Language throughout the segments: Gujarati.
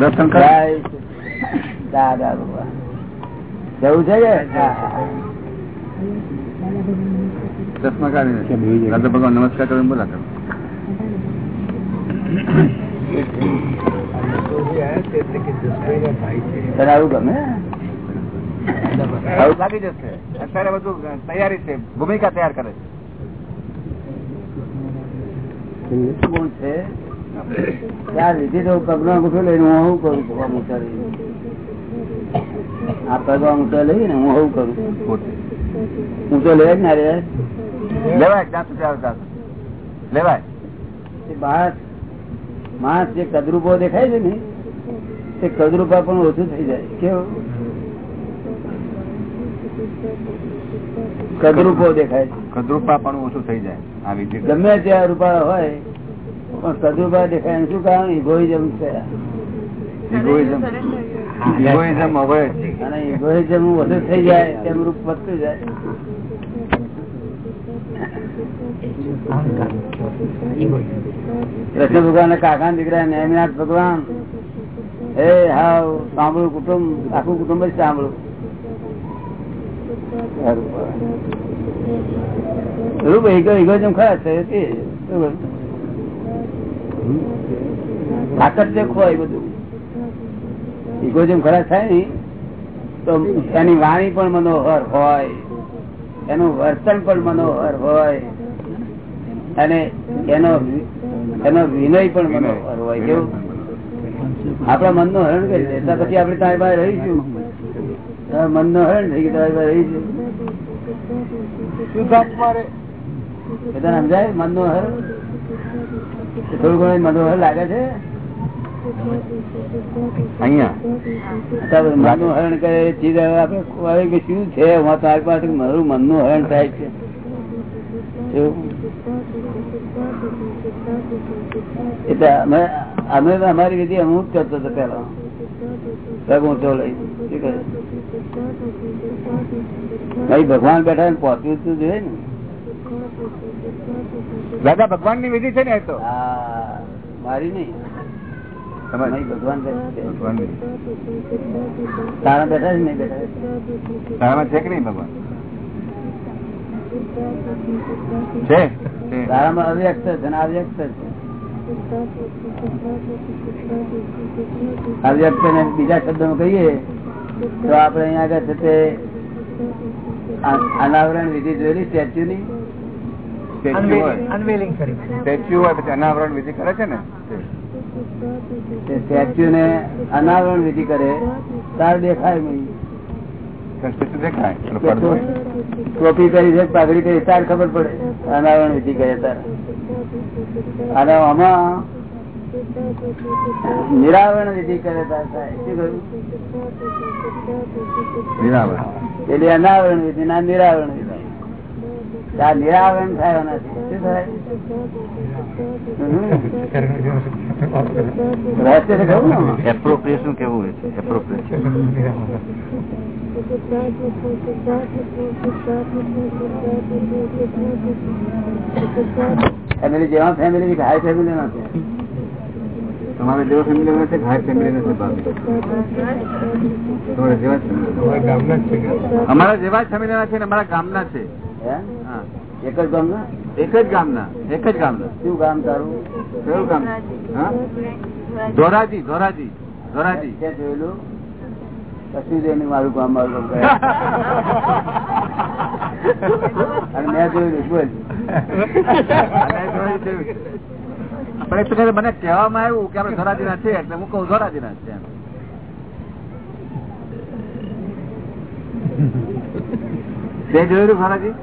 દર્શન જય દાદા ભગવાન જવું છે કે ચશ્મા કાઢીને દાદા ભગવાન નમસ્કાર કરીને બોલા કરો તને આવું ગમે આવું લાગી જશે અત્યારે બધું તૈયારી છે ભૂમિકા તૈયાર કરે છે ગુણ છે ત્યાં લીધી તો પગનો અંગૂઠો લઈને હું આવું કરું? પગવા મૂઠા લઈને. આ પગવા મૂઠા લઈને હું આવું કરું? પોતે. લે જ ના રે લેવાય જ્યાં સુધી આવે ત્યાં સુધી. લેવાય માણસ માણસ જે કદરૂપો દેખાય છે ને તે કદરૂપા પણ ઓછું થઈ જાય. કેવું? કદરૂપો દેખાય કદરૂપા પણ ઓછું થઈ જાય. આવી ગમે ત્યાં રૂપાળા હોય પણ કદરૂપા દેખાય શું કારણ? ઇગોઇઝમ છે. ઇગોઇઝમ ઇગોઇઝમ અને ઇગોઇઝમ વધુ થઈ જાય તેમ રૂપ વધતું જાય. કૃષ્ણ ભગવાન કાકા દીકરા નેમિનાથ ભગવાન. એ હાવ સાંભળું કુટુંબ આખું કુટુંબ જ સાંભળું. રૂપ ઈગો ઇગોઇઝમ ખરા છે? તે બરોબર. આકર્ષક હોય બધું ઇગોઇઝમ ખરા થાય ને, તો એની વાણી પણ મનોહર હોય, એનું વર્તન પણ મનોહર હોય, અને એનો એનો વિનય પણ મનોહર હોય, કેવું? આપણા મનનું હરણ કરી દે પછી આપણે તારી પાસે રહીશું. મનનું હરણ થઈ ગયું, તારી પાસે રહીશું. શું સમજાય? મનનું હરણ? થોડું ઘણું મનોહર લાગે છે? અહીંયા? હરણ કરે ચીજ આપડે કે શું છે? હું તારી પાસે મારું મનનું હરણ થાય છે. એટલે અમે અમે અમારી વિધિ અમુક કરતો હતો પેલા ઊંચો લઈ. ભગવાન બેઠા પહોંચ્યું તું જોઈએ ને. દાદા ભગવાનની વિધિ છે ને એ તો? મારી નહીં. ભગવાન છે. ભગવાનની. તારા બેઠા છે નહીં બેઠા તારામાં છે કે નહીં ભગવાન? છે છે. તારામાં અવ્યક્ત છે ને અવ્યક્ત છે. અવ્યક્ત ને બીજા શબ્દમાં કહીએ તો આપડે અહીંયા આગળ છે તે અનાવરણ વિધિ જોયેલી સ્ટેચ્યુ ની સ્ટેચ્યુ હોય પછી અનાવરણ વિધિ કરે છે ને? સ્ટેચ્યુ ને અનાવરણ વિધિ કરે તાર દેખાય નહીં. દેખાય. ટોપી કરી છે પાઘડી કરી તાર ખબર પડે. અનાવરણ વિધિ કરે તાર. અને આમાં નિરાવરણ વિધિ કરે એટલે અનાવરણ વિધિ ના નિરાવરણ વિધિ. નિરાવરણ થયો નથી. ને એપ્રોપ્રિએશન કેવું છે? એપ્રોપ્રિએશન ફેમિલી જેવા ફેમિલી હાઈ ફેમિલી નથી. તમારે જેવા ફેમિલી હોય છે હાઈ ફેમિલી નથી. અમારા જેવા જ ફેમિલી છે ને અમારા ગામના છે. એક જ ગામ ના એક જ ગામના એક જ ગામના. શું ગામ તારું? કયું ગામ? ધોરાજી. ધોરાજી. ધોરાજી ક્યાં જોયેલું? કશું મારું ગામ મારું ગામ. અને મેં જોયેલું. પણ કહે મને કહેવામાં આવ્યું કે આપણે ધોરાજી ના છે એટલે હું કહું ધોરાજી ના છે. તે જોયેલું ધોરાજી?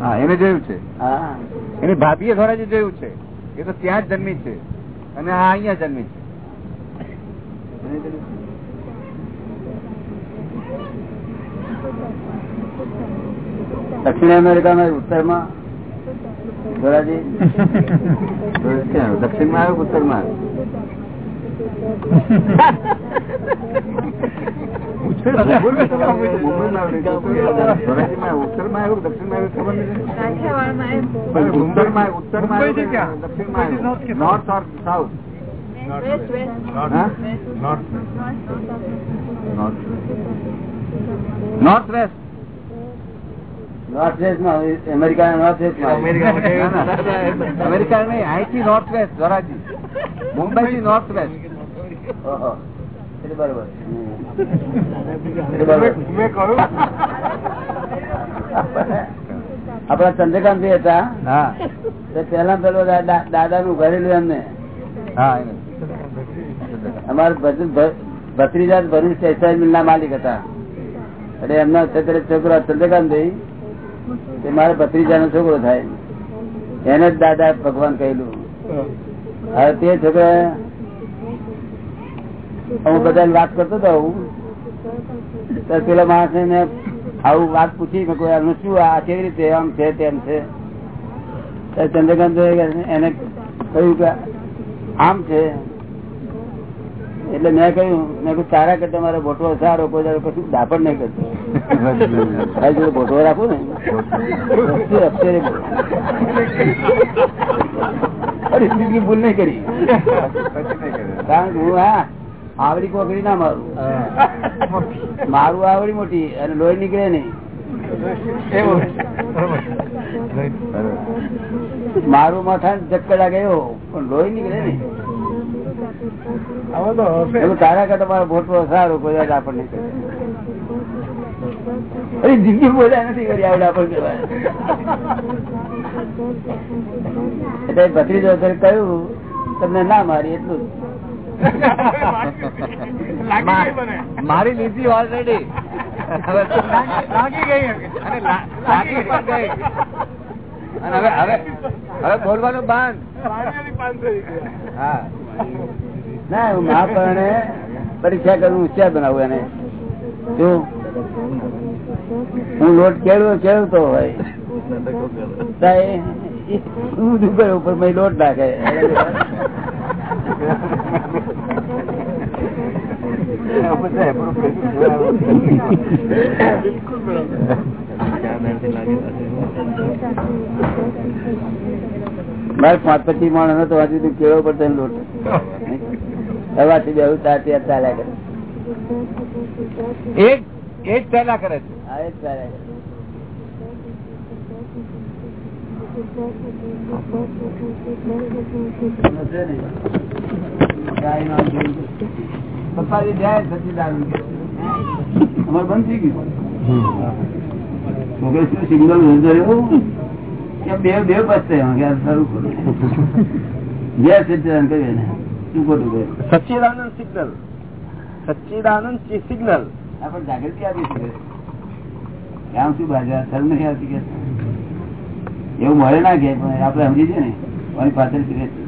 હા એને જોયું છે. એની ભાભીએ ધોરાજી જોયું છે એ તો ત્યાં જ જન્મી છે. અને આ અહીંયા જન્મી છે. દક્ષિણ અમેરિકામાં ઉત્તરમાં. ધોરાજી? દક્ષિણમાં આવ્યું ઉત્તરમાં આવ્યું north or south north west north વેસ્ટમાં America north વેસ્ટમાં અમેરિકા નહીં અહીંથી નોર્થ વેસ્ટ ધોરાજી મુંબઈ થી નોર્થ વેસ્ટ ઓહો. એટલે બરોબર. આપડા ચંદ્રકાંત ભાઈ હતા. પેલા પેલો દાદા નું ઘરેલું એમને. અમારે ભત્રીજા ભરૂચ મિલ ના માલિક હતા. એટલે એમના અત્યારે છોકરો ચંદ્રકાંત ભાઈ એ મારા ભત્રીજા નો છોકરો થાય. એને જ દાદા ભગવાન કહેલું. હવે તે છોકરા હું બધા વાત કરતો હતો હું પેલા માણસ ને આવું વાત પૂછી આનું શું, આ કેવી રીતે, આમ છે, તેમ છે. ચંદ્રકાંત એને કહ્યું કે આમ છે. એટલે મેં કહ્યું મેં કહ્યું, તારા કરતા મારો ભોટવો સારો, કોઈ દાડો કશું દાપણ નહીં કરતો. તારી ભોટવો રાખું ને? ભૂલ નહીં કરી. કારણ કે હું, હા આવડી કોકડી ના મારું મારું આવડી મોટી અને લોહી નીકળે નહીં મારું માથા ચક્કડા ગયો પણ લોહી નીકળે નઈ તારા કરતા મારો ભોટવો સારો કોઈ આપણને. અરે જિંદગી બોલ્યા નથી કરી આવડે કહેવાય. એટલે ભત્રીજો કહ્યું તમને ના મારી એટલું જ. મારી લીધી ઓલરેડી લાગી ગઈ અને લાગી પણ ગઈ અને હવે હવે હવે બોલવાનું બંધ હા ના હું મા પરણે પરીક્ષા કરું હોશિયાર બનાવું એને જો હું લોટ કેળવો કેળવતો હોય ઊંધું ઉપર લોટ નાખે મારે પાંચ પચીસ માણસ હતો હજુ તું કેળવો પડતો એને લોટ સવારથી બેહું ત્યારથી આ ચાલ્યા કરે એક એક ચાલ્યા કરે છે આ એ જ ચાલ્યા કરે સમજે ને? ગાય ના દૂધ. પપ્પાજી જાય સચ્ચિદાનંદ કે. અમારે બંધ થઈ ગયું. શું સિગ્નલ કે બે બે પસ્તે સારું કરું. જય સચ્ચિદાનંદ કહ્યું શું ખોટું કહ્યું સચ્ચિદાનંદ સિગ્નલ. સચ્ચિદાનંદ સિગ્નલ? આપણે જાગૃતિ આપી છે. આમ શું બાજુ? શરમ નથી આવતી કે? એવું મળે ના કે પણ આપણે સમજી છે ને મારી પાછળ ફિરે છે.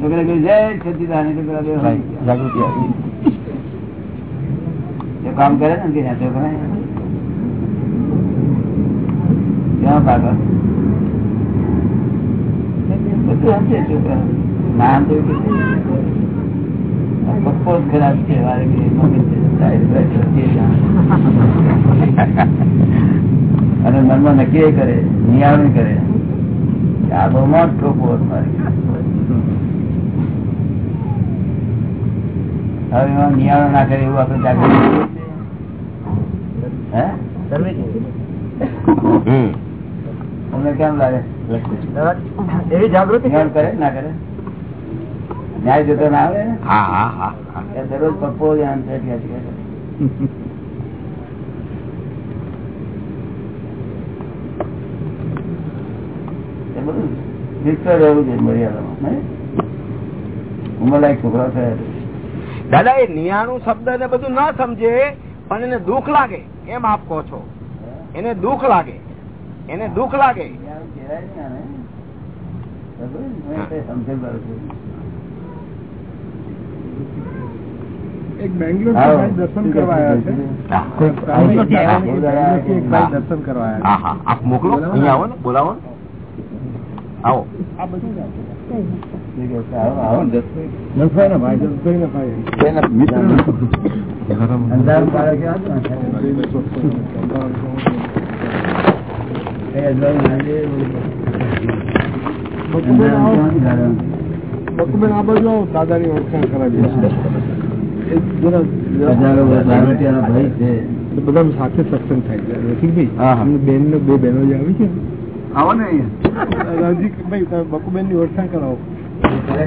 છોકરા કહ્યું જય સચ્ચિદાનંદ તો પેલા બે ભાઈ ગયા. જાગૃતિ આવી એ કામ કરે ને કે ત્યાં છોકરા ક્યાં કાકા બધું સમજે છોકરા નામ તો એવું કે આ પપ્પો જ ખરાબ છે વારે ઘડીએ મમ્મી છે, સાહેબ છે, સચિન છે. અને મનમાં નક્કી એ કરે નિયાવણી કરે કે આ બહુ મોટો પોત મારી હવે એમાં નિયાણો ના કરે એવું આપણે જાગૃતિ તમને કેમ લાગે? એવી જાગૃતિ? કરે ના કરે? ન્યાય જોતો ના આવે દરરોજ પપ્પો છે છે. કે. એ બધું રહેવું જોઈએ મર્યાદામાં ઉમર લાયક છોકરા થયા છે. દાદા એ નિયાણું શબ્દ ને બધું ના સમજે પણ એને દુઃખ લાગે. એમ આપ કહો છો? એને દુઃખ લાગે. એને દુઃખ લાગે. એક બેંગ્લોર દર્શન કરવા આવ્યા છે. હા. બેંગ્લોરથી એક ભાઈ દર્શન કરવા આવ્યા હા હા. આપ મોકલો. અહીંયા આવો ને. બોલાવો આવો. આ બધું જ આપે. ઠીક છે, આવો, આવો ને. જસભાઈ ના ભાઈ જસભાઈ ના ભાઈ અંધારું પાડે કે આ જ એ અજવાળું ના દે. બપોરે આવો. અંધારું ક્યાંથી કાઢવાનું? બકુબેન આ બાજુ આવો દાદાની ઓળખાણ કરાવીએ એ જરા હજારો દારૂડિયાનો ભય છે બધા સાથે સત્સંગ થાય છે રસિકભાઈ હા, હા. અમને બેન ને બે બહેનો જે આવી છે ને, આવો ને અહીંયા રસિકભાઈ તમે બકુબેન ની ઓળખાણ કરાવો છે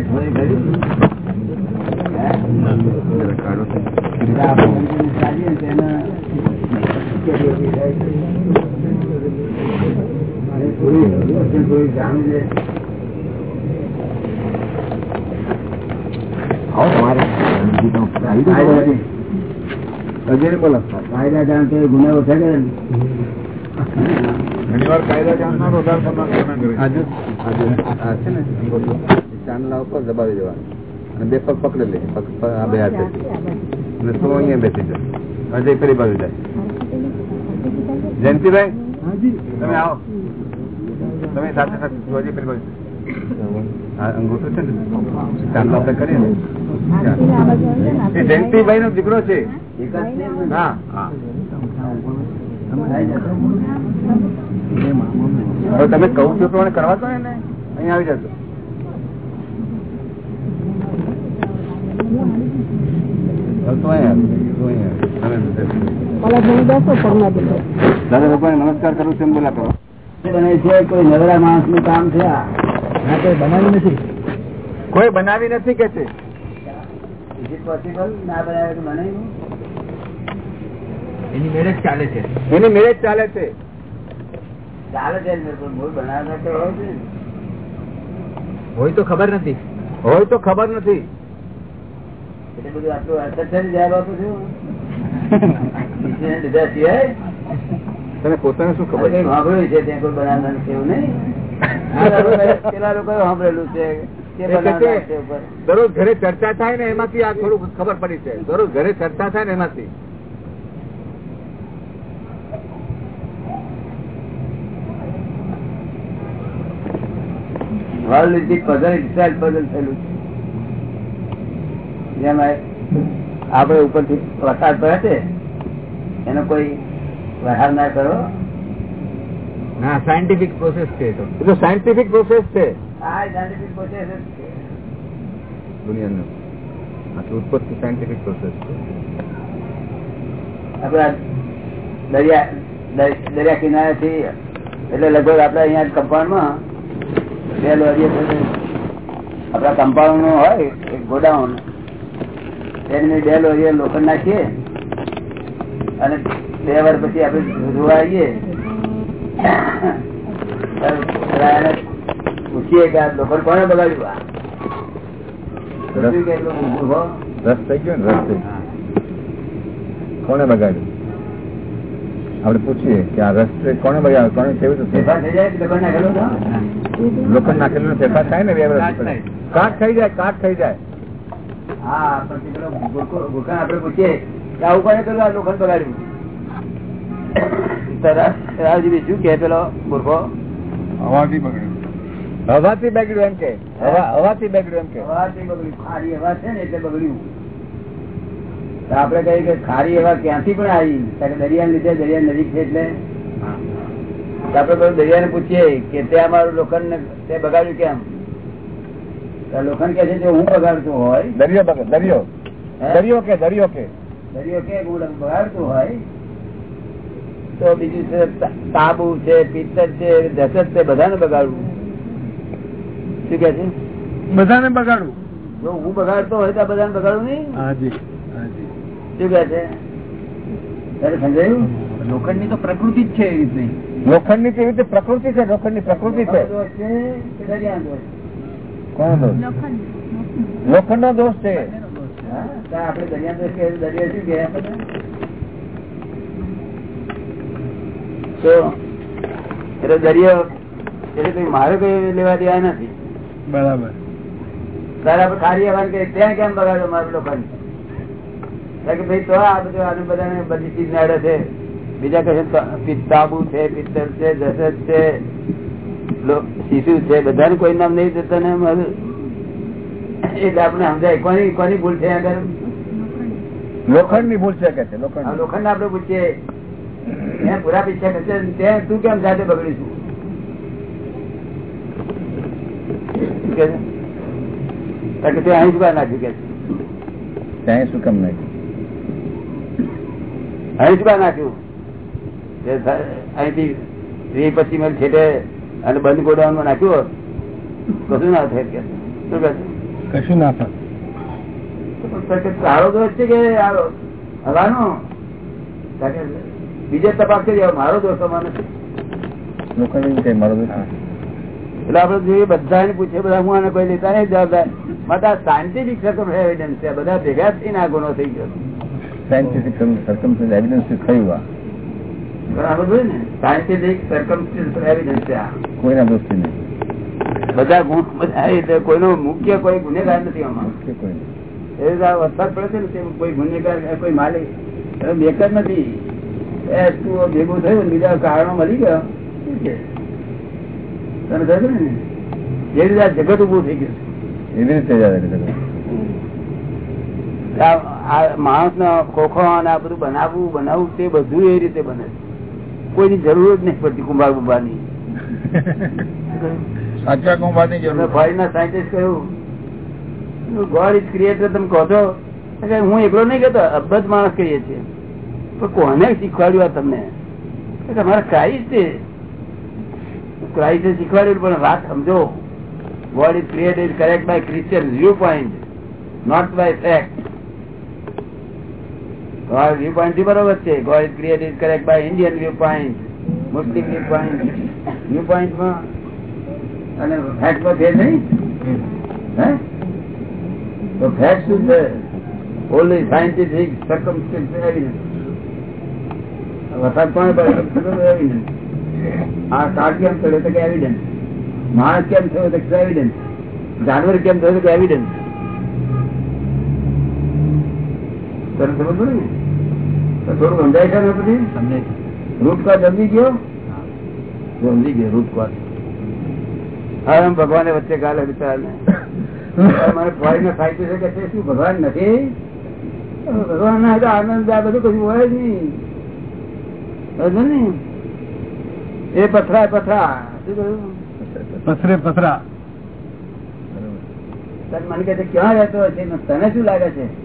નથી. બોલો કાયદા જાણતો એ ગુના ઓછા કરે ને. ઘણી વાર કાયદા જાણનારો વધારે ખતરનાક કરે. આજે આજે છે ને ચાંદલા ઉપર દબાવી દેવાનું. અને બે પગ પકડી લે પગ આ બે હાથે. અને તું અહીંયા બેસી જાય. અજય ફરી બાજુ જાય. જયંતિભાઈ? તમે આવો. તમે સાથે સાથે તું ફરી બાજુ. આ છે ને? ચાંદલા આપણે કરીએ ને? એ જયંતિભાઈ નો દીકરો છે? હા હા જશે. તમે કહું છો પ્રમાણે કરવા તો ને અહીંયા આવી જતો હવે તો અહીંયા આવ. તો અહીંયા આવ. દાદા ભગવાન નમસ્કાર કરું છું બોલા કરો બને છે કોઈ નવરા માણસનું કામ છે કોઈ બનાવી નથી કોઈ બનાવી નથી કે છે ના બનાવે એની મેરેજ ચાલે છે એની મેરેજ ચાલે છે ચાલે છે મૂળ બનાવતા. હોય તો ખબર નથી હોય તો ખબર નથી એટલે બધું આટલું અસર છે ને જવાબ આપું છું લીધા સિવાય? તને પોતાને શું ખબર સાંભળ્યું છે? ત્યાં કોઈ બનાવતા નથી એવું નહીં? પેલા સાંભળેલું છે. દરરોજ ઘરે ચર્ચા થાય ને એમાંથી આ થોડું ખબર પડી છે. દરરોજ ઘરે ચર્ચા થાય ને એમાંથી. is the puzzle itself puzzle થયેલું છે. જેમ આપડે આપણે ઉપરથી વરસાદ પડે છે એનો કોઈ વહાર ના કરો. ના સાયન્ટિફિક પ્રોસેસ છે એ તો. સાયન્ટિફિક પ્રોસેસ છે. આ scientific process છે. દુનિયાનું. આટલું ઉત્પત્તિ સાયન્ટિફિક પ્રોસેસ છે. આપડા દરિયા દરિયા કિનારેથી એટલે લગભગ આપડે અહીંયા કમ્પાઉન્ડમાં બે. આપડા કમ્પાઉન્ડનું હોય એક ગોડાઉન. એની બે લોરીઓ લોખંડ નાખીએ અને બે વાર પછી આપડે એને પૂછીએ કે આ લોખંડ કોને બગાડ્યું? આ પૂછ્યું કે એટલું ઊભો. રસ થઈ ગયો ને રસ થઈ કોને બગાડ્યું? આપણે પૂછીએ કે આ રસ કોને બગાડ્યો? કોને કેવું ફેરફાર થઈ જાય લોખંડ નાખેલું તો? લોખંડ નાખેલું ફેરફાર થાય ને બે વર્ષ કાટ થઈ જાય કાટ થઈ જાય. હા પછી પેલો ગુરખો- ગુરખાને પૂછીએ કે આવું કોને કર્યું આ લોખંડ બગાડ્યું તો શું કે પેલો ગુરખો હવાથી બગડ્યું. હવાથી બગડ્યું એમ કે? હવાથી બગડ્યું એમ કે? હવાથી બગડ્યું. ખારી હવા છે ને એટલે બગડ્યું. તો આપણે કહીએ કે ખારી એવા ક્યાંથી પણ આવી? દરિયા લીધે દરિયા નજીક છે એટલે. આપડે દરિયા પેલું દરિયાને પૂછીએ કે તે અમારું લોખંડ ને તે બગાડ્યું કેમ? લોખંડ કે છે જો હું બગાડતો હોય? દરિયો બગડ દરિયો. દરિયો કે દરિયો કે? દરિયો કે હું બગાડતો હોય? તો બીજું છે તા- છે પિત્તર છે દશત છે બધાને બગાડવું. શું કે છે? બધાને બગાડવું. જો હું બગાડતો હોય તો બધાને બગાડવું નહીં? હાજી હાજી. શું કે છે? તારે સમજાયું? લોખંડની તો પ્રકૃતિ જ છે એવી રીતની લોખંડની કેવી રીતે પ્રકૃતિ છે લોખંડની પ્રકૃતિ છે. દરિયા છે દોષ? કોનો દોષ? લોખંડ નો દોષ છે. આપડે દરિયા દોષ કે દરિયા શું કે એટલે દરિયો એટલે મારે કઈ લેવા દેવા નથી? બરાબર. તારે ખારી આવવાનું કે ત્યાં કેમ બગાડો મારું લોખંડ? કે ભાઈ તો આ બધું આનું બધાને બધી ચીજ નડે છે. બીજા કહે પિત્તાબુ છે પિત્તર છે જસદ છે. શીશુ છે બધાને કોઈ નામ નહીં દેતા ને એટલે આપણે સમજાય કોની કોની ભૂલ છે આગળ? લોખંડની ભૂલ છે કે છે? લોખંડ. લોખંડ આપડે પૂછીએ મેં પૂરા પીછા કરશે ત્યાં તું કેમ સાથે બગડીશું શું કે અહીં જ નાખ્યું કે ત્યાં શું કામ નાખ્યું? અહીં જ નાખ્યું? અહીંથી પછી મને છેટે અને બંધ ગોડાઉનમાં નાખ્યું હોત, કશું ના થાય કે? કશું ના થાય. સારો દોષ છે કે હવાનો? બીજે તપાસ કરી મારો દોષ અમારો નથી. મારો દોષ એટલે આપડે જોઈએ બધા પૂછે બધા હું આને કોઈ લેતા નહીં જવાબદાર. સાયન્ટિફિક સર્કમ એવિડન્સ છે બધા ભેગા થઈને આ ગુનો થઈ ગયો. સાયન્ટિફિક સર્કમસ્ટન્સ એવિડન્સ થયું આ? બરાબર ને? સાયન્ટિફિક સર્કમ એવિડન્સ છે આ. કોઈના દોષથી નહીં. બધા ગુણ બધા એ કોઈનો મુખ્ય કોઈ ગુનેગાર નથી આમાં. કે કોઈ નહીં. એ વરસાદ પડે છે ને તે કોઈ ગુનેગાર કોઈ માલિક. એટલે જ નથી. ભેગું થયું બીજા કારણો મળી ગયો. તમે તને થયું ને? રીતે આ જગત ઉભું થઈ ગયું એવી રીતે માણસ નો ખોખો અને આ બધું બનાવવું બનાવવું તે બધું એ રીતે બને છે. કોઈની જરૂર જ નહીં પડતી કુંભાર સાચા કુંભારની જરૂર. ફોરેનના સાયન્ટિસ્ટ કહ્યું ગોડ ઇઝ ક્રિએટર તમે કહો છો? હું એકલો નહીં કહેતો અબધ માણસ કહીએ છીએ. પણ કોને શીખવાડ્યું આ તમને? તમારે ક્રાઇસ્ટ છે. ક્રાઇસ્ટે શીખવાડ્યું પણ વાત સમજો. God is created correct by Christian viewpoint not by fact તમારો વ્યૂ પોઈન્ટથી બરોબર છે. God is created correct by Indian viewpoint Muslim viewpoint view પોઈન્ટમાં અને ફેક્ટમાં ભેદ નહીં? હે? તો ફેક્ટ શું છે? ઓનલી સાયન્ટિફિક સર્કમસ્ટન્સ એવિડન્સ વરસાદ પણ પડે એવિડન્સ આ કાળ કેમ થયો તો કે એવિડન્સ માણસ કેમ થયો તો એવિડન્સ જાનવર કેમ થયો તો એવિડન્સ તને સમજ ને? થોડું સમજાય છે ને પછી? રૂટ કોઝ સમજી ગયો? સમજી ગયો રૂટ કોઝ એમ ભગવાને વચ્ચે ગાલે વિચારને મને ફોરીને ફાયદો છે કે શું? ભગવાન નથી? ભગવાન ના હોય તો આનંદ આ બધું કશું હોય જ નહીં. ને? એ પથરા પથરા. શું કહ્યું? પથરે પથરા. તને મને કહે છે ક્યાં રહેતો હશે? તને શું લાગે છે?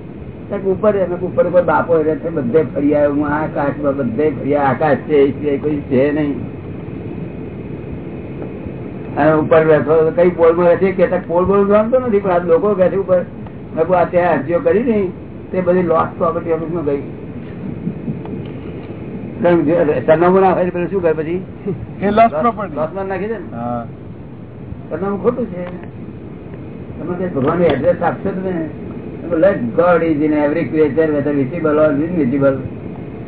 ઉપર ઉપર ઉપર બાપો રહે છે બધે ફરી આવ્યો. હું આકાશમાં બધે ફરી આકાશ છે કોઈ છે નહીં. અને ઉપર બેઠો તો કઈ પોલમાં રહે છે કે પોલ બોલ જાણતો નથી પણ આ લોકો બેઠે ઉપર. મેં આ ત્યાં અરજીઓ કરી ને તે બધી લોસ પ્રોપર્ટી ઓફિસમાં ગઈ. સરનામું ના હોય પેલું શું કરે પછી? લોસમાં નાખી દે ને. સરનામું ખોટું છે. તમે ભગવાન એડ્રેસ આપશો તમે let God is in every creature whether visible or invisible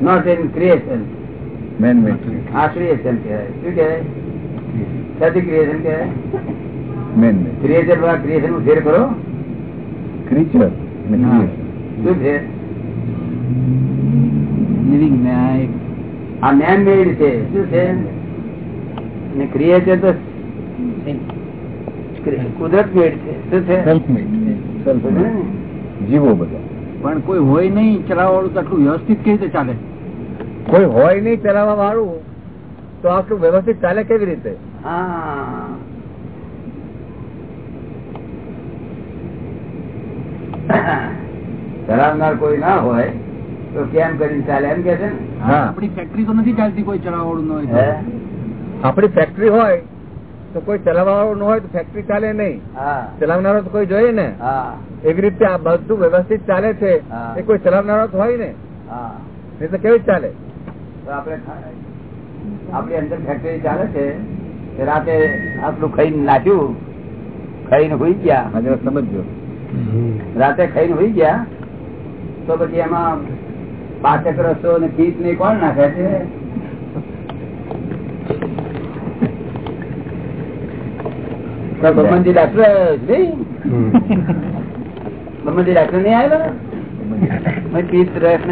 not in creation man made આ ક્રિએશન કહેવાય શું કહેવાય સાચી ક્રિએશન કહેવાય મેન મેડ ક્રિએચરમાં ક્રિએશનનું ફેર કરો ક્રીચર શું છે આ મેન મેડ છે શું છે ને ક્રિએચર તો કુદરત મેડ છે શું છે સેલ્ફ મેડ સેલ્ફ ને? જીવો બધા. પણ કોઈ હોય નહીં ચલાવવા વાળું તો આટલું વ્યવસ્થિત કેવી રીતે ચાલે? કોઈ હોય નહીં ચલાવવા વાળું તો આટલું વ્યવસ્થિત ચાલે કેવી રીતે? ચલાવનાર કોઈ ના હોય તો કેમ કરીને ચાલે? એમ કે છે ને? આપણી ફેક્ટરી તો નથી ચાલતી કોઈ ચલાવવા વાળું ન હોય? આપણી ફેક્ટરી હોય તો કોઈ ચલાવવા ન હોય તો ફેક્ટરી ચાલે નહીં. ચલાવનારો તો કોઈ જોઈએ ને. એવી રીતે આ બધું વ્યવસ્થિત ચાલે છે એ કોઈ ચલાવનારો તો હોય ને. હા. તો કેવી ચાલે? આપડે અંદર ફેક્ટરી ચાલે છે રાતે આપણું ખાઈને નાખ્યું ખાઈને હોઈ ગયા. સમજજો. રાતે ખાઈને હોઈ ગયા તો પછી એમાં પાચક રસો ને પીસ ને કોણ નાખે છે તો ભગવાનજી ડાક્ટર ભગવાનજી ડાક્ટર નહીં આવેલો રસ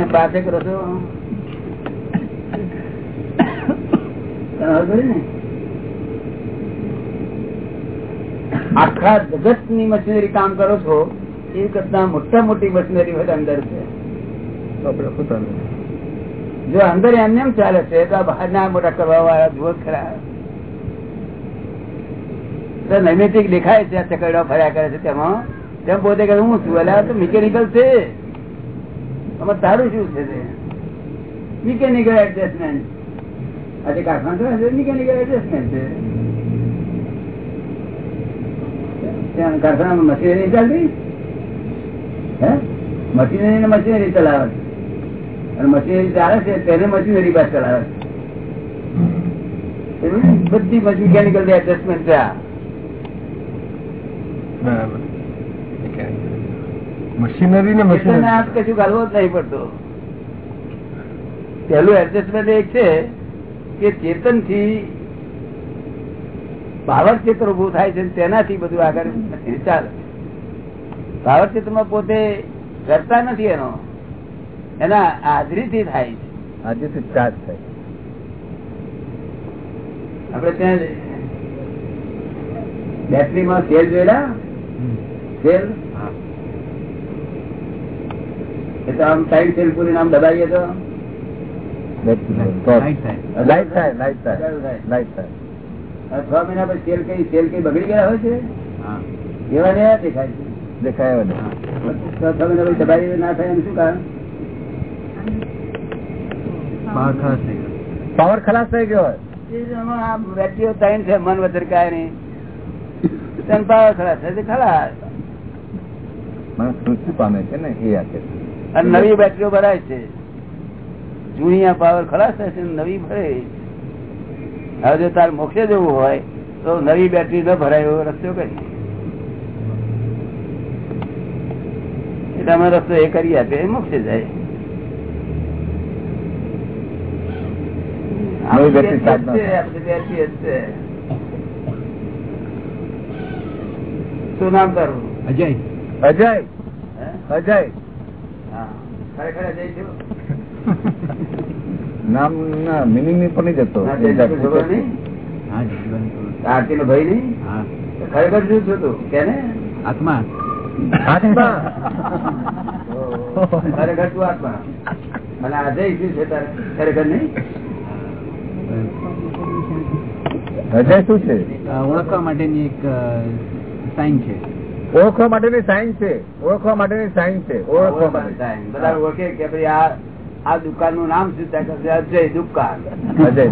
ને? આખા જગતની? મશીનરી કામ કરો છો એ કરતા મોટા મોટી મશીનરી હોય અંદર છે. જો અંદર એમને એમ ચાલે છે તો બહાર ના મોટા કરવા વાળા જુઓ જ ખરા નૈમિતિક દેખાય છે, આ ફર્યા કરે છે તેમાં. તેમ પોતે કે હું છું, એટલે તો મિકેનિકલ છે. આમાં તારું શું છે મિકેનિકલ એડજસ્ટમેન્ટ આજે કારખાનું છે. મિકેનિકલ એડજસ્ટમેન્ટ છે મશીનરી ચાલતી? હે? મશીનરી મશીનરી ચલાવે અને મશીનરી ચાલે છે, તેને મશીનરી પાસ ચલાવે છે? બધી મિકેનિકલ એડજસ્ટમેન્ટ છે આ. બરાબર. મશીનરી ને મશીનરી કશું ગાલવો જ નહીં પડતો. પહેલું એડજસ્ટમેન્ટ એક છે કે ચેતનથી પાવર ચેતન ઉભું થાય છે તેનાથી બધું આગળ ચાલે. પાવર ચેતનમાં પોતે કરતા નથી એનો. એના હાજરીથી થાય છે. તો ચાર્જ થાય. આપડે ત્યાં બેટરીમાં સેલ જોયેલા? સેલ આમ ટાઈમ સેલ પૂરી નામ દબાવીએ તો? લાઈટ થાય લાઈટ થાય લાઈટ થાય લાઈટ થાય આ છ મહિના પછી સેલ કઈ સેલ કઈ બગડી ગયા હોય છે? એવા ને દેખાય છે. દેખાય ને છ મહિના પછી દબાવી ના થાય એમ શું કારણ? પાવર ખલાસ થઈ ગયો. હોય. મન વચર કાય નહીં. તેમ પાવર ખરા ખલાસ માણસ મૃત્યુ પામે છે ને એ અને નવી બેટરીઓ ભરાય છે. જૂની આ પાવર ખલાસ છે નવી ભરે. હવે જો તાર મોક્ષે જવું હોય તો નવી બેટરી ન ભરાય એવો રસ્તો કરી. એટલે અમે રસ્તો એ કરી આપે એ મોક્ષે જાય. નવી બેટરી ચાર્જ ન છે, થાય. આપણી બેટરી જ છે. શું નામ તારું? અજય. અજય? અજય. ખરેખર અજય છું? નામ ના મિનિંગની પણ નહીં જતો. આરતી નો ભાઈ નહીં? ખરેખર શું છું તું? કે ને આત્મા. આત્મા ખરેખર તું આત્મા. અને અજય શું છે તારે? ખરેખર નહીં? અજય શું છે? ઓળખવા માટેની એક સાઇન છે. ઓળખવા માટેની સાયન્સ છે. ઓળખવા માટેની સાયન્સ છે. ઓળખવા માટે બધા ઓળખે કે ભાઈ આ આ દુકાનનું નામ શું? થાય અજય દુકાન. અજય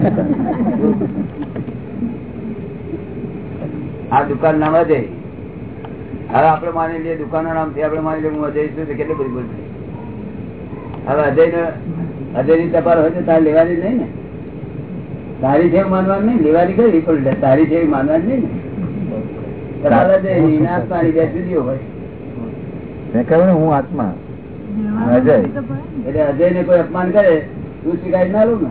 આ દુકાન નામ અજય. હવે આપડે માની લઈએ દુકાનનું નામથી આપડે માની લઈએ હું અજય છું કેટલી બધી ભૂલ હવે અજય ને અજયની ટપાલ હોય તો તારે લેવાની નહીં ને. તારી છે માનવાની નહીં. લેવાની કઈ પણ તારી છે માનવાની માનવાનું નહીં ને. હું આત્મા. અજય. એટલે અજય ને કોઈ અપમાન કરે તું શિકાયત ના લઉં ને.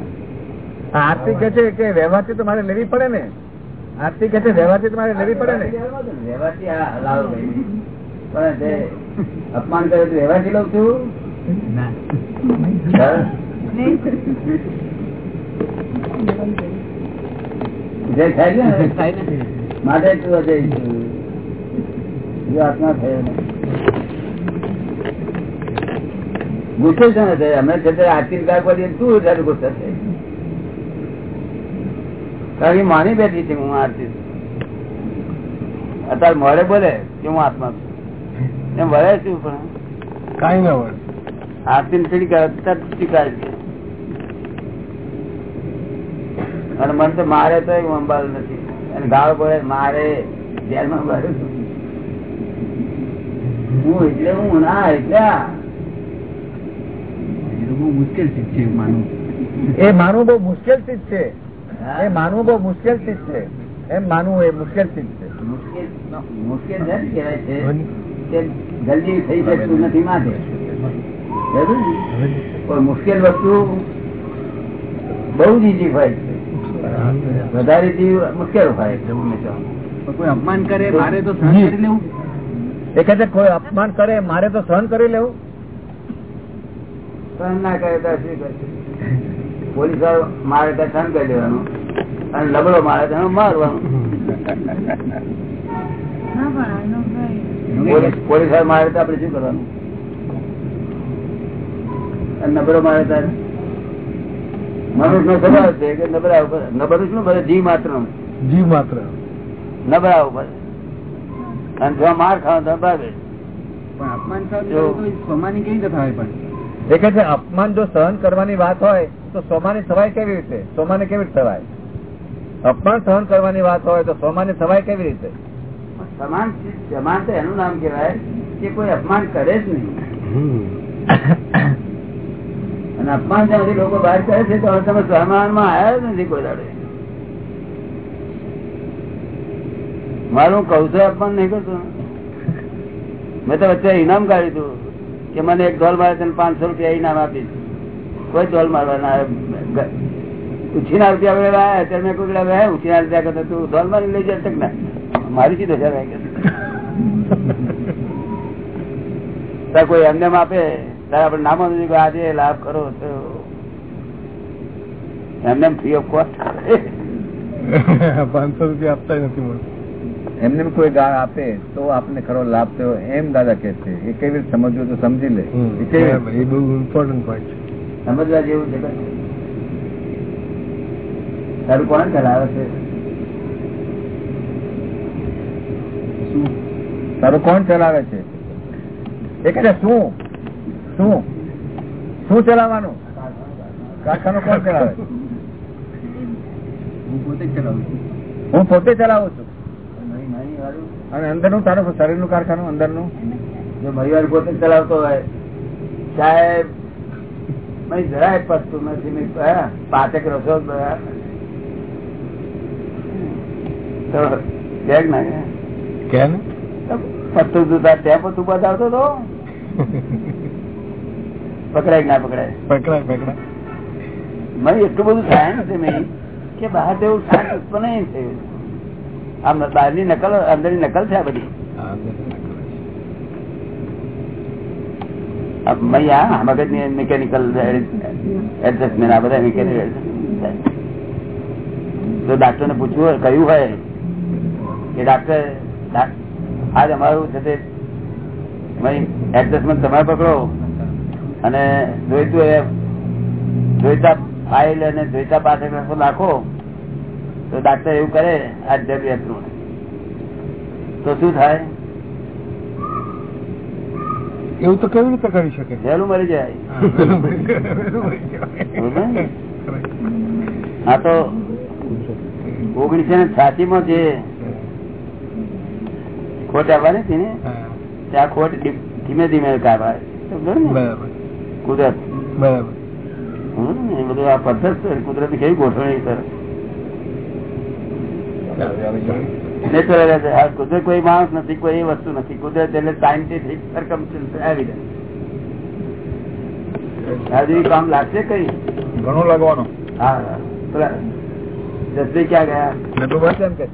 આરતી કે છે કે વ્યવહારથી તો મારે લેવી પડે ને? આરતી કે છે વ્યવહારથી તો મારે લેવી પડે ને? વ્યવહારથી લાવો પણ જે અપમાન કરે તો વ્યવહારથી લઉં છું? ના. જે થાય છે ને, થાય ને માટે તું આત્મા થયો ગુસ્સે છે ને અમે છે આશીર્વાદ કરીએ તું વધારે ગુસ્સે છે કારણ કે માની બેઠી છે હું આરતી અત્યારે મોડે બોલે કે હું આત્મા છું. એમ વળે શું પણ? કઈ ના વળે. આરતી ને થોડી સ્વીકાર છે અને મને તો મારે તો અંબાલ નથી. ગાળ પડે મારે જેલમાં ભરું છું. હું એટલે હું ના એટલે બહુ મુશ્કેલ ચીજ છે માનવું. એ માનવું બહુ મુશ્કેલ ચીજ છે. એ માનવું બહુ મુશ્કેલ ચીજ છે. એમ માનવું એ મુશ્કેલ ચીજ છે. મુશ્કેલ મુશ્કેલ છે ને કહેવાય છે કે જલ્દી થઈ શકતું નથી માટે બરાબર પણ મુશ્કેલ વસ્તુ બહુ જ ઈઝી હોય છે. વધારે થી મુશ્કેલ. પણ કોઈ અપમાન કરે મારે તો સહન કરી લેવું. એ કહે છે કોઈ અપમાન કરે મારે તો સહન કરી લેવું. સહન ના કરે તો શું કરશે પોલીસ મારે તો સહન કરી લેવાનું. અને લબડો મારે તો મારવાનું. પોલીસ પોલીસ મારે તો આપડે શું કરવાનું? નબળો મારે તો મનુષ્ય નો સ્વભાવ છે કે નબળા ઉપર નબળું શું બધે જી માત્રનું. માત્ર. નબળા ઉપર. અને જો માર ખાવ તો ભાગે. અપમાન જો સહન કરવાની વાત હોય તો સોમાની સવાય કેવી રીતે? સોમાને કેવી રીતે થવાય અપમાન સહન કરવાની વાત હોય તો સોમાની સવાય કેવી રીતે? સમાન સમાન તો એનું નામ કહેવાય કે કોઈ અપમાન કરે જ નહીં. અને અપમાન ત્યાંથી લોકો બહાર કરે છે તો તમે સહમાનમાં આવ્યા જ નથી કોઈ દાડે. મારું કઉ છું અપમાન નહીં કરતું. મેં તો વચ્ચે ઇનામ કાઢ્યું હતું કે મને એક ઢોલ મારે તને પાંચસો રૂપિયા ઇનામ આપીશ. કોઈ ઢોલ મારવા ના ઉછીના રૂપિયા વગેરે આવ્યા ત્યારે મેં કોઈ કીધું, ઉછીના રૂપિયા કરતા તું ઢોલ મારી લઈ જશે ને ના. મારી સીધો છે કોઈ એમને એમ આપે તારે આપણે નામ નથી આજે લાભ કરો તો એમને ફ્રી ઓફ કોસ્ટ પાંચસો રૂપિયા આપતા નથી મળતું. એમને કોઈ ગાળ આપે તો આપને ખરો લાભ થયો. એમ દાદા કે છે એ કેવી રીતે સમજવું તો સમજી લે. એ કેવી એ બહુ ઇમ્પોર્ટન્ટ પાર્ટ છે. સમજવા જેવું છે? તારું કોણ ચલાવે છે? તારું કોણ ચલાવે છે? એ કે શું? શું? શું ચલાવવાનું? કારખાનું કોણ ચલાવે? હું પોતે ચલાવું છું. અને અંદરનું તારું શરીરનું કારખાનું અંદરનું? જો પરિવાર પોતે ચલાવતો હોય સાહેબ જરાય પસતું નથી પાચક રસો પત્તું તું તાર ત્યાં પત્તું બતાવતો તો. પકડાય ના પકડાય? પકડાય પકડાય. મને એટલું બધું થાય નથી મેં. કે બહાર જેવું શાંત ઉત્પન્ન નહીં થયું આમ બહારની નકલ અંદરની નકલ છે આ બધી. મગજ મગજની મિકેનિકલ એડજસ્ટમેન્ટ આ બધા મિકેનિકલ જો ડાક્ટર ને પૂછવું હોય કહ્યું હોય કે ડાક્ટર આજ અમારું છે તે એડજસ્ટમેન્ટ તમે પકડો. અને જોઈતું એ જોઈતા ફાઇલ અને જોઈતા પાસે નાખો તો ડાક્ટર એવું કરે આ જરૂરિયાતનું તો શું થાય? એવું તો કેવી રીતે કરી શકે? વહેલું મરી જાય. હા તો ઓગણીસો ને છાતી માં જે ખોટ આવવાની હતી ને ત્યાં ખોટ ધીમે ધીમે કાઢવાય. બરાબર. કુદરત. બરાબર. એ બધું આ પદ્ધત છે કેવી ગોઠવણી કરે કુદરત કોઈ માણસ નથી કોઈ એ વસ્તુ નથી. કુદરત એટલે સાયન્ટિફિક એવિડન્સ કામ લાગશે કઈ? ઘણું લાગવાનું. હા જસરી ક્યાં ગયા? નટુ બસ એમ કે.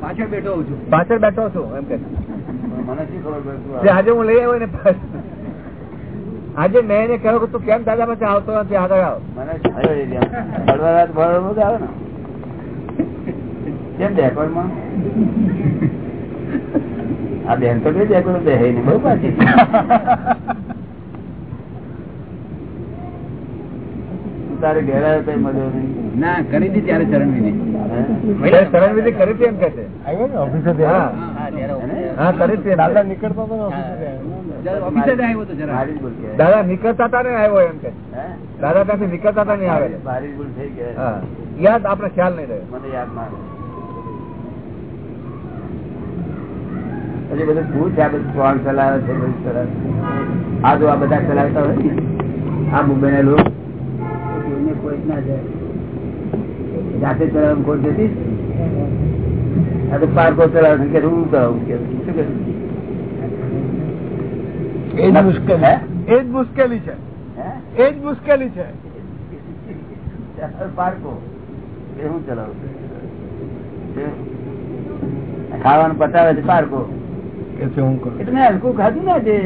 પાછળ બેઠો હોઉં છું. પાછળ બેઠો છું એમ કે. મને શું ખબર પડે? આજે હું લઈ આવ્યો ને પાછ- આજે મેં એને કહ્યું કે તું કેમ દાદા પાસે આવતો નથી? આગળ આવ. મને આવે ને. કેમ ડેકોડમાં? આ બેન તો કઈ ડેકોડ બે ને બહુ પાછી. તારે ઘેર કઈ મળ્યો નહીં. ના કરી હતી ત્યારે ચરણ વિધિ હે? શરણ વિધિ કરી હતી એમ કે છે? હા. કરી હતી દાદા નીકળતો હતો દાદા નીકળતા હતા ને આવ્યો એમ કે. દાદા ત્યાંથી નીકળતા હતા નહીં આવે. મારી- મારી ભૂલ થઈ ગઈ. યાદ આપણે ખ્યાલ નહીં રહ્યો. મને યાદ ના પછી બધું પૂછ આ બધું કોણ ચલાવે છે બધું ચલાવે આ જો આ બધા ચલાવતા હોય ને આ મુંબઈ ના લોકો કોઈને કોઈ ના જાય. જાતે ચલાવવાનું કોઈ જતી આ તો પાર્કો ચલાવે છે. કે હું કરાવું કે શું કરું? એ જ મુશ્કેલી. એ જ મુશ્કેલી છે. એ જ મુશ્કેલી છે. પાર્કો. એ હું ચલાવું ખાવાનું પતાવે છે પાર્કો? હલકું ખાધું ને કે.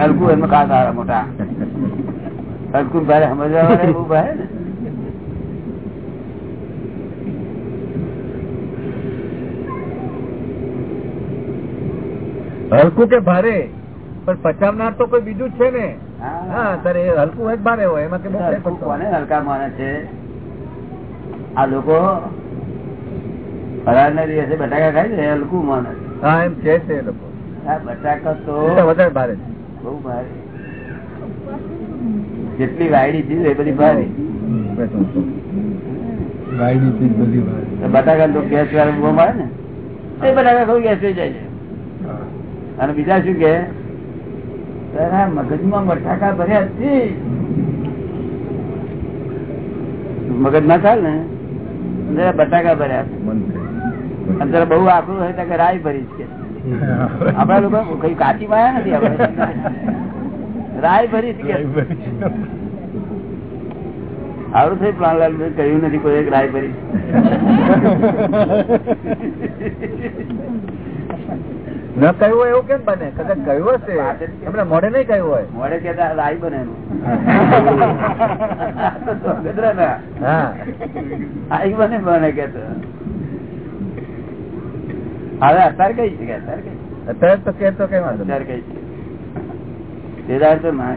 હલકું એમાં ખાતા મોટા. હલકું ભારે સમજવા બહુ ભારે ને. હલકું કે ભારે? પણ પચાવનાર તો કોઈ બીજું જ છે ને? હા. એ હલકું હોય ભારે હોય એમાં કે બહુ ફેર હલકું પડતો કોને હલકા માને છે? આ લોકો ફરાર ના દિવસે બટાકા ખાય છે હલકું માને હા એમ છે એ લોકો. બટાકા તો વધારે ભારે બહુ ભારે. જેટલી વાયડી ચીજ એ બધી ભારે. વાયડી ચીજ બધી વાર બટાકા તો ગેસ વાળા બહુ મારે ને. એ બટાકા ખાવું ગેસ થઈ જાય છે. અને બીજા શું કે? આ મગજમાં બટાકા ભર્યા છે. મગજ ના થાય ને? બટાકા ભર્યા અંદર બહુ આકરું હોય ત્યાં રાય ભરી છે આપડા લોકો કઈ કાચી માયા નથી આપડે રાય ભરી છે સારું થયું પ્લાનલાલ કહ્યું નથી કોઈ એક રાય ભરી. ન કહ્યું હોય એવું કેમ બને? કદાચ કહ્યું હશે. એમને મોઢે નહીં કહ્યું હોય. મોડે કેતા બને આઈ બને બને કેતો હવે અત્યારે કઈ છે? અત્યારે તો કે કઈ વાંધો અત્યારે કઈ છે? તે દાડે તો ના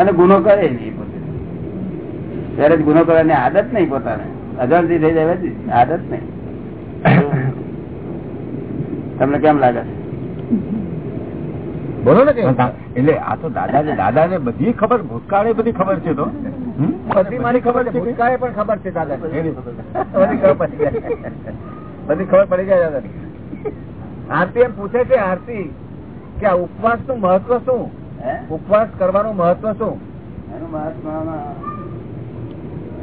અને ગુનો કરે નહીં પોતે. ત્યારે ગુનો કરવાની આદત નહીં પોતાને. અજાણથી થઈ જાય આદત નહીં. તમને કેમ લાગે? બોલો ને એટલે આ તો દાદા ને દાદા ને બધી ખબર ભૂતકાળે બધી ખબર છે તો. બધી મારી ખબર છે ભૂતકાળે પણ ખબર છે દાદા બધી ખબર પડી જાય બધી ખબર પડી જાય દાદા આરતી એમ પૂછે છે આરતી કે આ ઉપવાસનું મહત્વ શું? હે? ઉપવાસ કરવાનું મહત્વ શું? એનું મહત્વ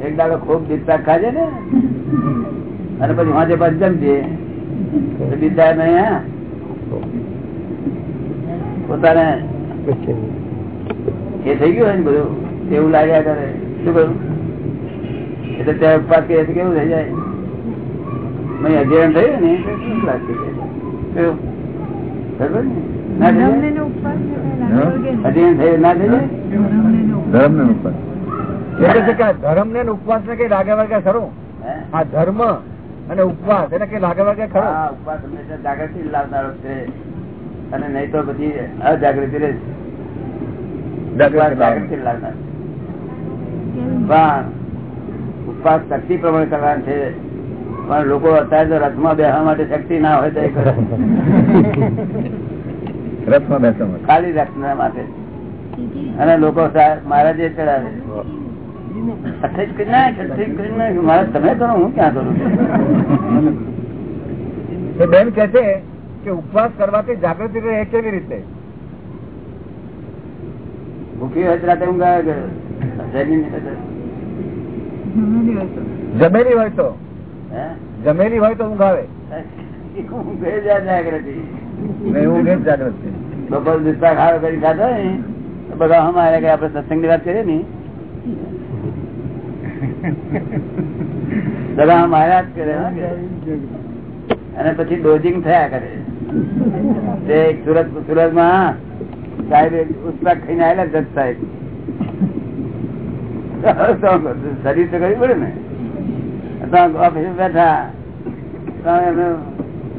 એક દાડો ખૂબ દીપતા ખાજે ને. અને પછી વાંચે પછી જમજે. પોતાને એ થઈ ગયું હોય ને બધું? એવું લાગ્યા કરે શું કહ્યું? એટલે ત્યાં ઉપવાસ કે કેવું થઈ જાય? મેં અધ્યયન થયું ને શું? અધ્યયન થયું ના થઈ જાય? ધર્મ ને ઉપવાસ. ને કઈ લાગે વાગે ખરું? આ ધર્મ અને ઉપવાસ એને કે લાગે વાગે ખરું? ઉપવાસ હંમેશા જાગૃતિ લાવનારો છે. અને નહીં તો પછી અજાગૃતિ રહે જાગૃતિ લાવનાર પણ ઉપવાસ શક્તિ પ્રમાણે કરવાનું છે. પણ લોકો અત્યારે તો રથમાં બેસવા માટે શક્તિ ના હોય તો એ કરે. રથમાં બેસવા ખાલી રથના માટે. અને લોકો મહારાજે ચડાવે. અઠ્ઠાઈસ કરી તમે હું ક્યાં કરું? બેન કે છે કે ઉપવાસ કરવાથી જાગૃતિ રહે કેવી રીતે? ભૂખી હોય તો રાતે જમેલી હોય તો. હે? જમેલી હોય તો ઊંઘ આવે. ઊંઘ જાગૃતિ. ઊંઘ જાગૃતિ. બપોર દુષ્પા ખાવા કરી ખાધો ને બધા અમારે આપડે સત્સંગની વાત કરીએ ને બધા અમારા જ કરે. અને પછી ડોઝિંગ થયા કરે. તે સુરત સુરતમાં સાહેબ ઉત્પાક ખાઈને આવેલા જજ સાહેબ. શરીર તો કરવી પડે ને. ઓફિસ બેઠા.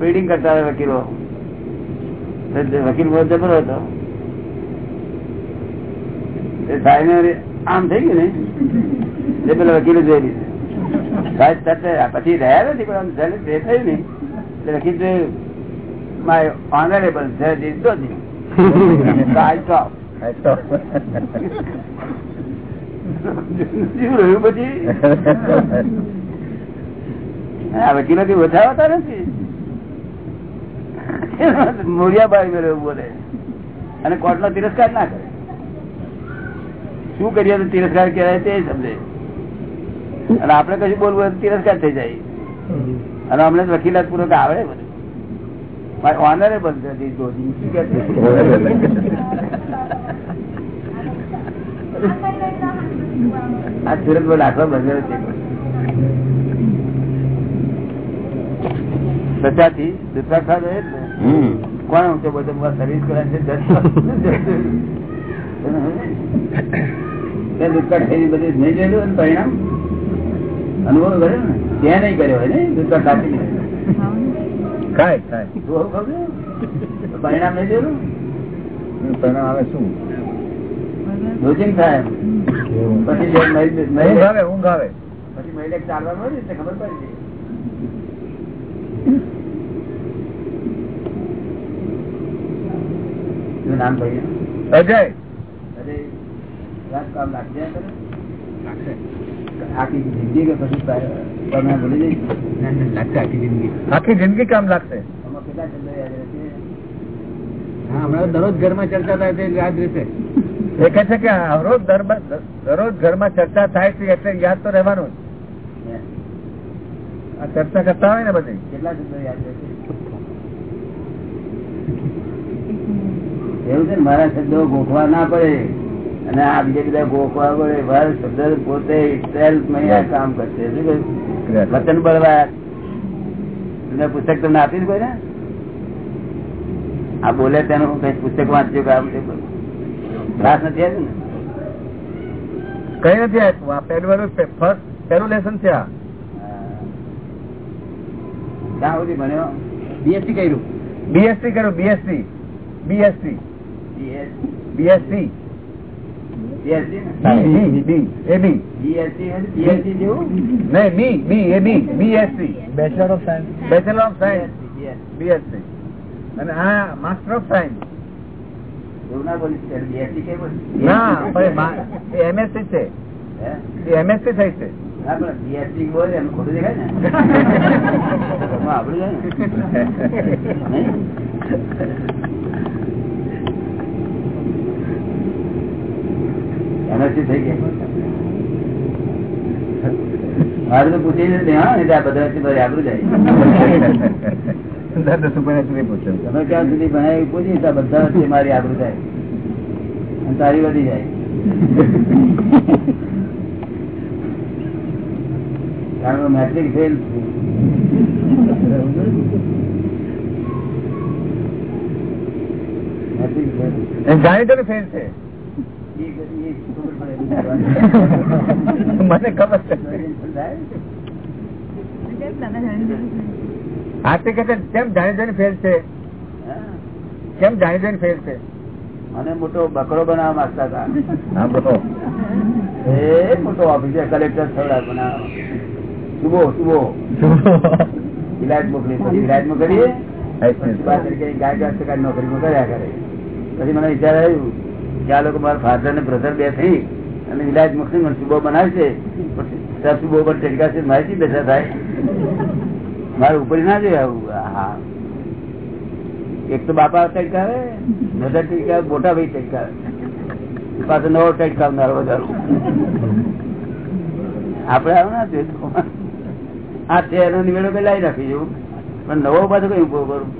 રીડિંગ કરતા હતા વકીલો. વકીલ બહુ જબરો હતો સાહેબ આમ થઈ ગયું ને? જે પેલા વકીલો જોઈ લીધું પછી રહ્યા નથી, પણ આમ થયું ને, એટલે વકીલ જોયું માય ઓનરેબલ જજ ઇઝ ડોઝિંગ So I રહ્યું પછી? આ વકીલો થી હોતા નથી મોરિયાબાઈ બોલે. અને કોર્ટ નો તિરસ્કાર ના કરે. શું કરીએ તો તિરસ્કાર કહેવાય તે સમજે. અને આપણે કશું બોલવું તિરસ્કાર થઈ જાય. અને અમને વકીલાત પૂર્વક આવડે બધું. મારે ઓનરે છે? આ સુરત બોલ દાખલો બંધ છે. સચ્ચાથી દુસરા ખાધો એ જ ને. કોણ ઊંચો બધો સર્વિસ કરે છે. તે દુષ્કાળ આવે ઊંઘ આવે ઊંઘ આવે. પછી મહિને ચાલવા મળે ખબર પડી જાય નામ ભાઈ અજય. કામ લાગશે? આખી જિંદગી કે પછી તમે ભૂલી જઈશ? આખી જિંદગી. કામ લાગશે? કેટલા શબ્દો યાદ રહેશે હમણાં દરરોજ ઘરમાં ચર્ચા થાય તે યાદ રહેશે. એ કહે છે કે રોજ દરરોજ ઘરમાં ચર્ચા થાય છે એટલે યાદ તો રહેવાનું જ. આ ચર્ચા કરતા હોય ને બધી. કેટલા શબ્દો યાદ રહેશે એવું છે મારા શબ્દો ગોખવા ના પડે. અને આ બીજા બધા ગોખવા શબ્દ પોતે કામ કરશે. શું કહ્યું? વતન બળવા પુસ્તક તમને આપી કોઈ આ બોલે તેનું કઈ પુસ્તક વાંચ્યું કે આમ ક્લાસ નથી આવ્યું ને? કઈ નથી આવ્યું. પહેલું ફર્સ્ટ પહેલું લેસન છે આ. ક્યાં સુધી ભણ્યો? બીએસસી કર્યું? બીએસસી કર્યું બીએસસી બીએસસી બીએસસી અને આ માસ્ટર ઓફ સાયન્સ એવું ના બોલીશ ત્યારે કે? ના એમએસસી છે એમએસસી થઈ છે ના પણ BSc બોલે એમ ખોટું દેખાય ને ઘરમાં આપણું જાય ને નહીં? MSc થઈ ગયા મારે તો પૂછી નથી હા એટલે આ બધા વચ્ચે મારી જાય. ક્યાં સુધી ભણાય પૂછી બધા મારી આબરૂ જાય. અને તારી વધી જાય. કારણ મેટ્રિક ફેલ મેટ્રિક ફેલ જાણીતો ફેલ છે. મને ખબર છે. કહે કેમ જાણી ને ફેલ છે? કેમ જાણી ને ફેલ છે? મને મોટો બકરો બનાવવા માંગતા હતા. એ મોટો ઓફિસર કલેક્ટર થયેલા બનાવો શુભો શુભો ઇલાજ મોકલી પછી ઇલાજ મોકલીએ. ગાય ગાય નોકરીમાં કર્યા કરે. પછી મને વિચાર આવ્યું કે આ લોકો મારા ફાધર ને બ્રધર બે થઈ અને ઇલાજ મોકલી સુબો બનાવશે. સુબો પર ટેકાશે માહિતી બેઠા થાય. મારે ઉપર ના જોઈએ હા. એક તો બાપા ટેકાવે બ્રધર ટેકાવે મોટા ભાઈ ટેકાવે પાછો નવો ટેકાવનારો વધારો. આપડે આવું ના જોઈએ. આ છે એનો નિવેડો કઈ લાવી રાખી જવું પણ નવો પાછો કઈ ઊભો કરું?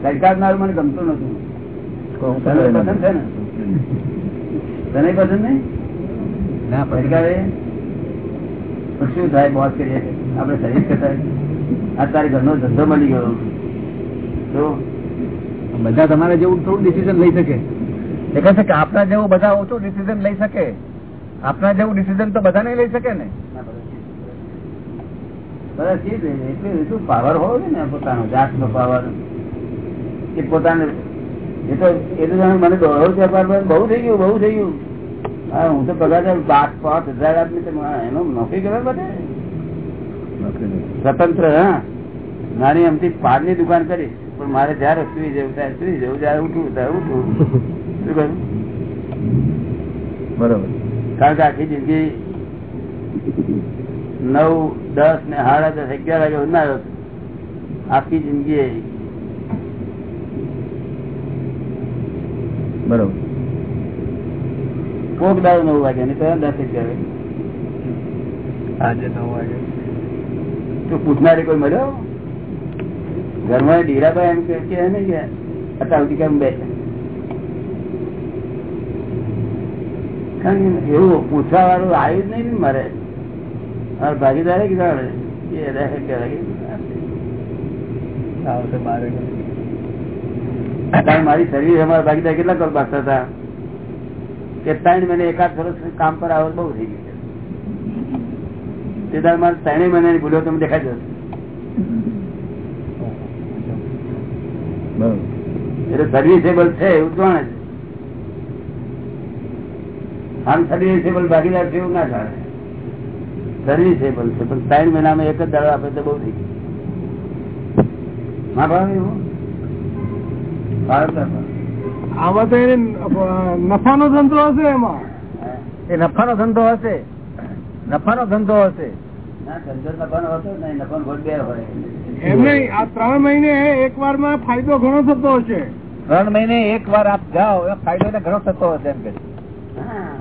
ટેકાવનારું મને ગમતું નતું તને પસંદ છે ને? તને પસંદ નહીં? ના સરકારે શું થાય બોસ કરીએ આપડે શરીર કરતા આ તારી ઘરનો ધંધો મળી ગયો. તો? બધા તમારે જેવું થોડું ડિસિઝન લઈ શકે. એ કહે છે કે આપણા જેવું બધા ઓછું ડિસિઝન લઈ શકે. આપણા જેવું ડિસિઝન તો બધા નહીં લઈ શકે ને. શી રીતે? એટલે પાવર હોવો ને પોતાનો જાતનો પાવર એ પોતાને એ તો એ તો મને દોડો છે બહુ થઈ ગયું બહુ થઈ ગયું. હા હું તો પગાર પાંચ પાંચ હજાર આપી એનો નોકરી કરવા બધે સ્વતંત્ર હા. નાની અમથી પાનની દુકાન કરી. પણ મારે જયારે સુઈ જવું ત્યારે સુઈ જવું જયારે ઉઠવું ત્યારે ઉઠવું. શું કહ્યું બરોબર. કારણ કે આખી જિંદગી નવ દસ ને સાડા દસ અગિયાર વાગે ઉનાળો આખી જિંદગી એ. બરોબર. કોક દાડો નવ વાગે નહીં તો દસ અગિયાર આજે નવ વાગે. તો પૂછનારી કોઈ મળ્યો ઘરમાં ડીરાભાઈ એમ કે છે નહીં કે અત્યાર સુધી કેમ બેસે? એવું પૂછવા વાળું આવ્યું જ નહીં ને મારે. મારા ભાગીદારે કીધા એ રહે કે કારણ મારી શરીર અમારા ભાગીદાર કેટલા કલ બાકતા હતા કે ત્રણ મહિને એકાદ વર્ષ કામ પર આવો બહુ થઈ ગયું તે મારે ત્રણેય મહિનાની ભૂલો તમે દેખાઈ જશે એટલે સર્વિસેબલ છે એવું જાણે છે આમ સર્વિસેબલ ભાગીદાર છે એવું ના જાણે સર્વિસેબલ છે પણ ત્રણ મહિનામાં એક જ દાડો આપે તો બહુ થઈ ગયું. હા ભાવ એવું? આમાં તો એને નફાનો ધંધો હશે એમાં. એ નફાનો ધંધો હશે. નફાનો ધંધો હશે. ત્રણ મહિને એક વારમાં ફાયદો ઘણો થતો હશે. ત્રણ મહિને એક વાર આપ જાઓ એ ફાયદો ઘણો થતો હશે એમ કે હા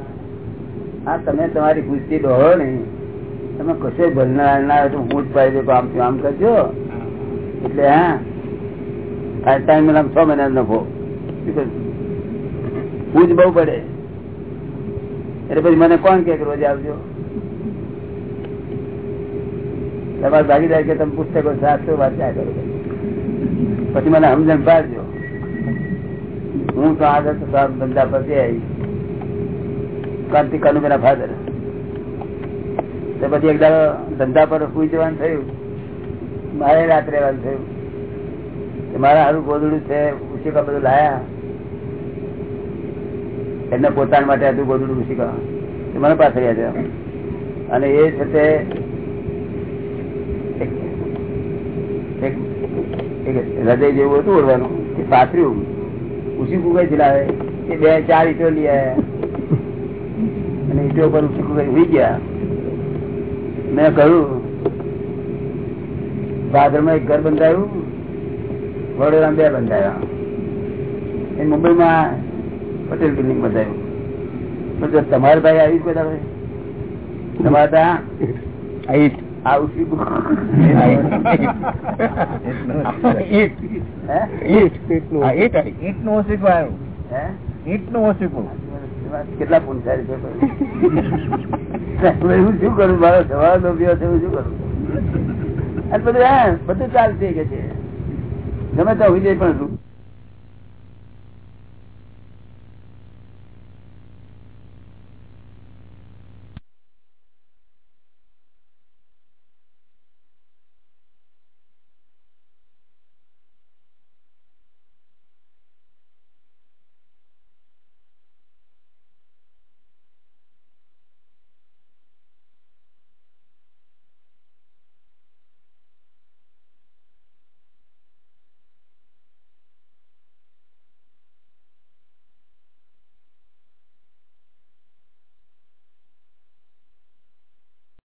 હા, તમે તમારી ખુશી ડોહો ને તમે કશે ભલના ના હોય તો હું જ ફાયદો આમ આમ કરજો. એટલે હા આ ટાઈમ મહિના છ મહિના નફો પૂજ બહુ પડે. એટલે પછી મને કોણ કે રોજ આવજો? તમારે ભાગીદાર કે તમે પુસ્તકો સાચો વાંચ્યા કરો. પછી મને સમજણ પાડજો. હું તો આગળ તો સાહેબ ધંધા પછી આવી ક્રાંતિ મેરા ફાધર તો પછી એક દાડો ધંધા પર સુઈ જવાનું થયું. મારે રાત રહેવાનું થયું. કે મારા હારું ગોદડું છે ઉશિકા બધું લાયા. એમને પોતાના માટે હતું ગોદડું ઉશિકા એ મને પાસે યાદ છે અને એ છે તે હૃદય જેવું હતું ઓળવાનું કે પાથર્યું. ઉસી કઈ લાવે. એ બે ચાર ઈટો લઈ આવ્યા. અને ઈટો પર ઉસી કુકઈ ઉઈ ગયા. મેં કહ્યું, ભાદરમાં એક ઘર બંધાયું. વડોદરામાં બે બંધાયા એ મુંબઈમાં પટેલ બિલ્ડિંગ બંધાયું. પણ જો ભાઈ આવી તમારે ત્યાં કેટલા પૂછાય છે હું શું કરું? મારો સવાલ લોભ્યો છે શું કરું? બધું હા બધું ચાલશે કે છે. ગમે તો વિજય પણ